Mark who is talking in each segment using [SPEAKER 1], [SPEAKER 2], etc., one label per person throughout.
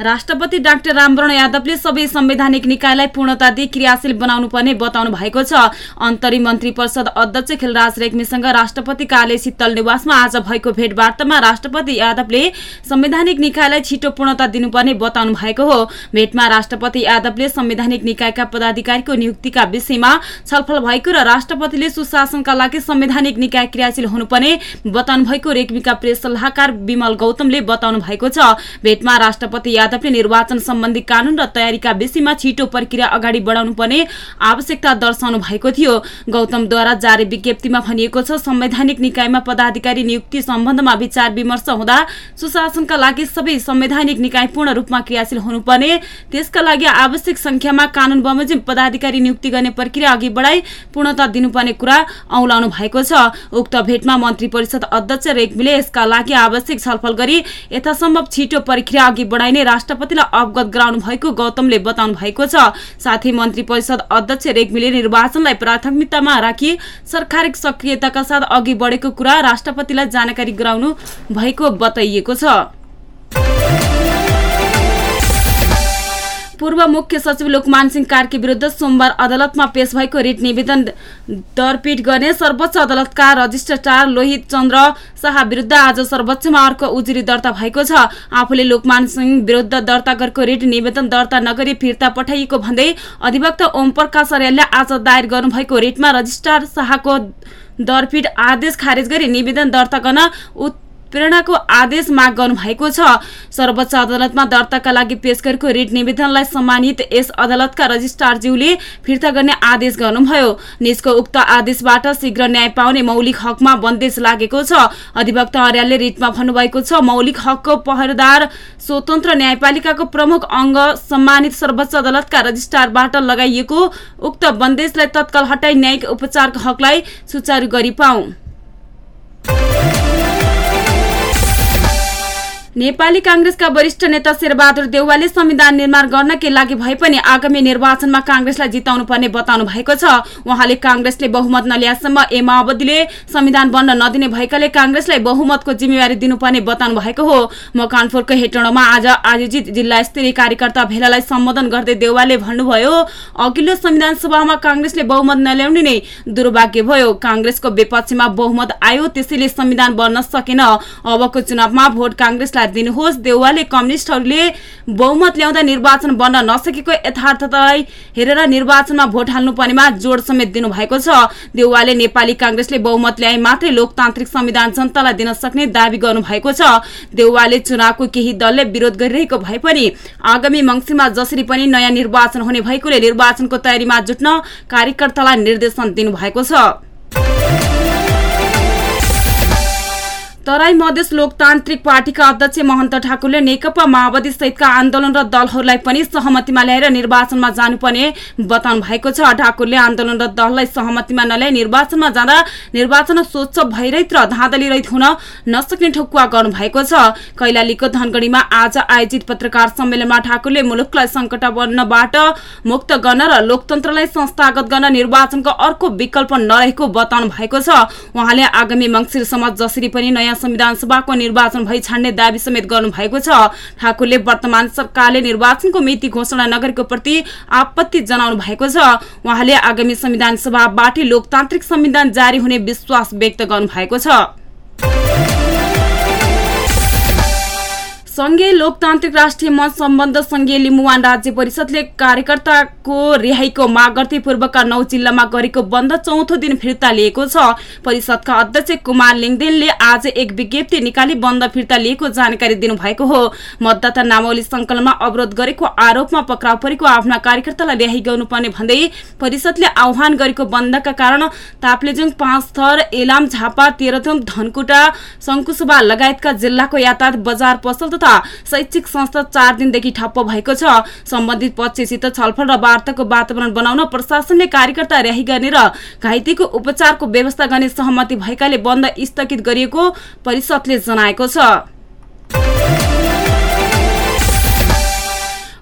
[SPEAKER 1] राष्ट्रपति डाक्टर रामवरण यादवले सबै संवैधानिक निकायलाई पूर्णता दिई क्रियाशील बनाउनु पर्ने बताउनु भएको छ। अन्तरिम मन्त्री परिषद अध्यक्ष खिलराज रेग्मीसँग राष्ट्रपति कार्य शीतल निवासमा आज भएको भेटवार्तामा राष्ट्रपति यादवले संवैधानिक निकायलाई छिटो पूर्णता दिनुपर्ने बताउनु भएको हो। भेटमा राष्ट्रपति यादवले संवैधानिक निकायका पदाधिकारीको नियुक्तिका विषयमा छलफल भएको र राष्ट्रपतिले सुशासनका लागि संवैधानिक निकाय क्रियाशील हुनुपर्ने बताउनु भएको रेग्मीका प्रेस सल्लाहकार विमल गौतमले बताउनु भएको छ। भेटमा राष्ट्रपति यादवले निर्वाचन सम्बन्धी कानून र तयारीका विषयमा छिटो प्रक्रिया अगाडि बढाउनु पर्ने आवश्यकता दर्शाउनु भएको थियो। गौतमद्वारा जारी विज्ञप्तिमा भनिएको छ संवैधानिक निकायमा पदाधिकारी नियुक्ति सम्बन्धमा विचार विमर्श हुँदा सुशासनका लागि सबै संवैधानिक निकाय पूर्ण रूपमा क्रियाशील हुनुपर्ने। त्यसका लागि आवश्यक संख्यामा कानून बमोजिम पदाधिकारी नियुक्ति गर्ने प्रक्रिया अघि बढाई पूर्णता दिनुपर्ने कुरा औलाउनु भएको छ। उक्त भेटमा मन्त्री परिषद अध्यक्ष रेग्मीले यसका लागि आवश्यक छलफल गरी यथासम्भव छिटो प्रक्रिया अघि बढाइने राष्ट्रपतिलाई अवगत गराउनु भएको गौतमले बताउनु भएको छ। साथै मन्त्री परिषद अध्यक्ष रेग्मीले निर्वाचनलाई प्राथमिकतामा राखी सरकार सक्रियताका साथ अघि बढेको कुरा राष्ट्रपतिलाई जानकारी गराउनु भएको बताइएको छ। पूर्व मुख्य सचिव लोकमान सिंह कार्की विरुद्ध सोमबार अदालतमा पेश भएको रिट निवेदन दरपीट गर्ने सर्वोच्च अदालतका रजिस्ट्रार लोहित चन्द्र शाह विरुद्ध आज सर्वोच्चमा अर्को उजुरी दर्ता भएको छ। आफूले लोकमान सिंह विरुद्ध दर्ता गरेको रिट निवेदन दर्ता नगरी फिर्ता पठाइएको भन्दै अधिवक्ता ओम प्रकाश अर्यालले आज दायर गर्नुभएको रिटमा रजिस्ट्रार शाहको दरपीट आदेश खारेज गरी निवेदन दर्ता गर्न प्रेरणाको आदेश माग गर्नु भएको छ। सर्वोच्च अदालतमा दर्ताका लागि पेश गरेको रिट निवेदनलाई सम्मानित यस अदालतका रजिस्ट्रारज्यूले फिर्ता गर्ने आदेश गर्नुभयो। निजको उक्त आदेशबाट शीघ्र न्याय पाउने मौलिक हकमा बन्देज लागेको छ। अधिवक्ता अर्यालले रिटमा भन्नुभएको छ मौलिक हकको पहरेदार स्वतन्त्र न्यायपालिकाको प्रमुख अङ्ग सम्मानित सर्वोच्च अदालतका रजिस्ट्रारबाट लगाइएको उक्त बन्देजलाई तत्काल हटाई न्यायिक उपचारको हकलाई सुचारू गरी पाऊ नेपाली कांग्रेसका वरिष्ठ नेता शेरबहादुर देउवाले संविधान निर्माण गर्नकै लागि भए पनि आगामी निर्वाचनमा कांग्रेसलाई जिताउनु पर्ने बताउनु भएको छ। उहाँले कांग्रेसले बहुमत नल्याएसम्म ए माओवादीले संविधान बन्न नदिने भएकाले कांग्रेसलाई बहुमतको जिम्मेवारी दिनुपर्ने बताउनु भएको हो। मकानपुरको हेटौँडामा आज आयोजित जिल्ला स्तरीय कार्यकर्ता भेलालाई सम्बोधन गर्दै देउवाले भन्नुभयो अघिल्लो संविधान सभामा कांग्रेसले बहुमत नल्याउने नै दुर्भाग्य भयो। कांग्रेसको विपक्षमा बहुमत आयो त्यसैले संविधान बन्न सकेन। अबको चुनावमा भोट कांग्रेसलाई दिनुहोस्। देउवाले कम्युनिस्टहरूले बहुमत ल्याउँदा निर्वाचन बन्न नसकेको यथार्थतालाई हेरेर निर्वाचनमा भोट हाल्नुपर्नेमा जोड समेत दिनुभएको छ। देउवाले नेपाली कांग्रेसले बहुमत ल्याए मात्रै लोकतान्त्रिक संविधान जनतालाई दिन सक्ने दावी गर्नुभएको छ। देउवाले चुनावको केही दलले विरोध गरिरहेको भए पनि आगामी मंगिरमा जसरी पनि नयाँ निर्वाचन हुने भएकोले निर्वाचनको तयारीमा जुट्न कार्यकर्तालाई निर्देशन दिनुभएको छ। तराई मधेस लोकतान्त्रिक पार्टीका अध्यक्ष महन्त ठाकुरले नेकपा माओवादी सहितका आन्दोलन र दलहरूलाई पनि सहमतिमा ल्याएर निर्वाचनमा जानुपर्ने बताउनु भएको छ। ठाकुरले आन्दोलन र दललाई सहमतिमा नल्याई निर्वाचनमा जाँदा निर्वाचन स्वच्छ भइरहित र धाँधली रहित हुन नसक्ने ठोकुवा गर्नु भएको छ। कैलालीको धनगढ़ीमा आज आयोजित पत्रकार सम्मेलनमा ठाकुरले मुलुकलाई सङ्कटावन्नबाट मुक्त गर्न र लोकतन्त्रलाई संस्थागत गर्न निर्वाचनको अर्को विकल्प नरहेको बताउनु भएको छ। उहाँले आगामी मङ्सिरसम्म जसरी पनि नयाँ संविधान सभाको निर्वाचन भई छाड्ने दावी समेत गर्नु भएको छ। ठाकुरले वर्तमान सरकारले निर्वाचनको मिति घोषणा नगरेको प्रति आपत्ति जनाउनु भएको छ। उहाँले आगामी संविधान सभाबाटै लोकतान्त्रिक संविधान जारी हुने विश्वास व्यक्त गर्नु भएको छ। संघीय लोकतान्त्रिक राष्ट्रिय मञ्च सम्बन्ध संघीय लिम्बुवान राज्य परिषदले कार्यकर्ताको रिहाईको माग गर्दै पूर्वका नौ जिल्लामा गरेको बन्द चौथो दिन फिर्ता लिएको छ। परिषदका अध्यक्ष कुमार लिङदेनले आज एक विज्ञप्ति निकाली बन्द फिर्ता लिएको जानकारी दिनुभएको हो। मतदाता नामावली संकलनमा अवरोध गरेको आरोपमा पक्राउ परेको आफ्ना कार्यकर्तालाई रिहाई गर्नुपर्ने भन्दै परिषदले आह्वान गरेको बन्दका कारण ताप्लेजुङ पाँच थर एलाम झापा तेह्रथुम धनकुटा शङ्कुसभा लगायतका जिल्लाको यातायात बजार पसल तथा शैक्षिक संस्था चार दिनदेखि ठप्प भएको छ। सम्बन्धित पक्षसित छलफल र वार्ताको वातावरण बनाउन प्रशासनले कार्यकर्ता रही गर्ने र घाइतेको उपचारको व्यवस्था गर्ने सहमति भएकाले बन्द स्थगित गरिएको परिषदले जनाएको छ।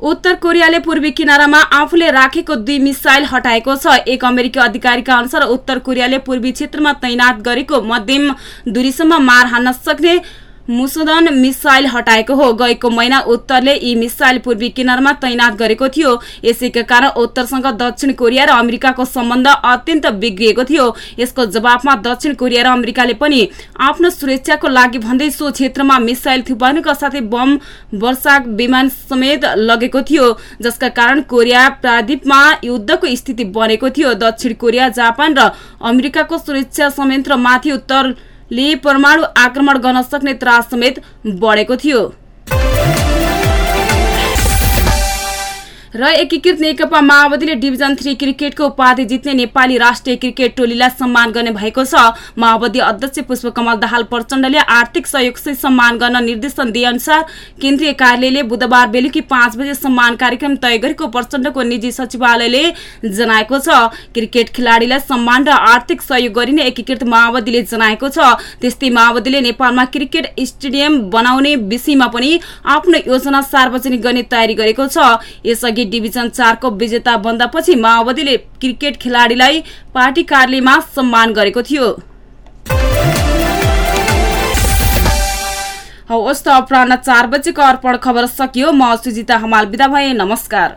[SPEAKER 1] उत्तर कोरियाले पूर्वी किनारामा आफूले राखेको दुई मिसाइल हटाएको छ। एक अमेरिकी अधिकारीका अनुसार उत्तर कोरियाले पूर्वी क्षेत्रमा तैनात गरेको मध्यम दूरीसम्म मार हान्न सक्ने मुसुदन मिसाइल हटाएको हो। गएको महिना उत्तरले यी मिसाइल पूर्वी किनारमा तैनात गरेको थियो। यसैका कारण उत्तरसँग दक्षिण कोरिया र अमेरिकाको सम्बन्ध अत्यन्त बिग्रिएको थियो। यसको जवाफमा दक्षिण कोरिया र अमेरिकाले पनि आफ्नो सुरक्षाको लागि भन्दै सो क्षेत्रमा मिसाइल थुपाउनुका साथै बम वर्षा विमान समेत लगेको थियो जसका कारण कोरिया प्रादीपमा युद्धको स्थिति बनेको थियो। दक्षिण कोरिया जापान र अमेरिकाको सुरक्षा संयन्त्रमाथि उत्तर ले परमाणु आक्रमण गर्न सक्ने त्रास समेत बढेको थियो। र एकीकृत नेकपा माओवादीले डिभिजन थ्री क्रिकेटको उपाधि जित्ने नेपाली राष्ट्रिय क्रिकेट टोलीलाई सम्मान गर्ने भएको छ। माओवादी अध्यक्ष पुष्पकमल दाहाल प्रचण्डले आर्थिक सहयोगसहित सम्मान गर्न निर्देशन दिए अनुसार केन्द्रीय कार्यालयले बुधबार बेलुकी पाँच बजे सम्मान कार्यक्रम तय गरेको प्रचण्डको निजी सचिवालयले जनाएको छ। क्रिकेट खेलाडीलाई सम्मान र आर्थिक सहयोग गरिने एकीकृत माओवादीले जनाएको छ। त्यस्तै माओवादीले नेपालमा क्रिकेट स्टेडियम बनाउने विषयमा पनि आफ्नो योजना सार्वजनिक गर्ने तयारी गरेको छ। यसअघि अघि डिभिजन चारको विजेता बन्दापछि माओवादीले क्रिकेट खेलाडीलाई पार्टी कार्यालयमा सम्मान गरेको थियो। अपराह चार बजेको अर्पण खबर सकियो। म सुजिता हमाल बिदा नमस्कार।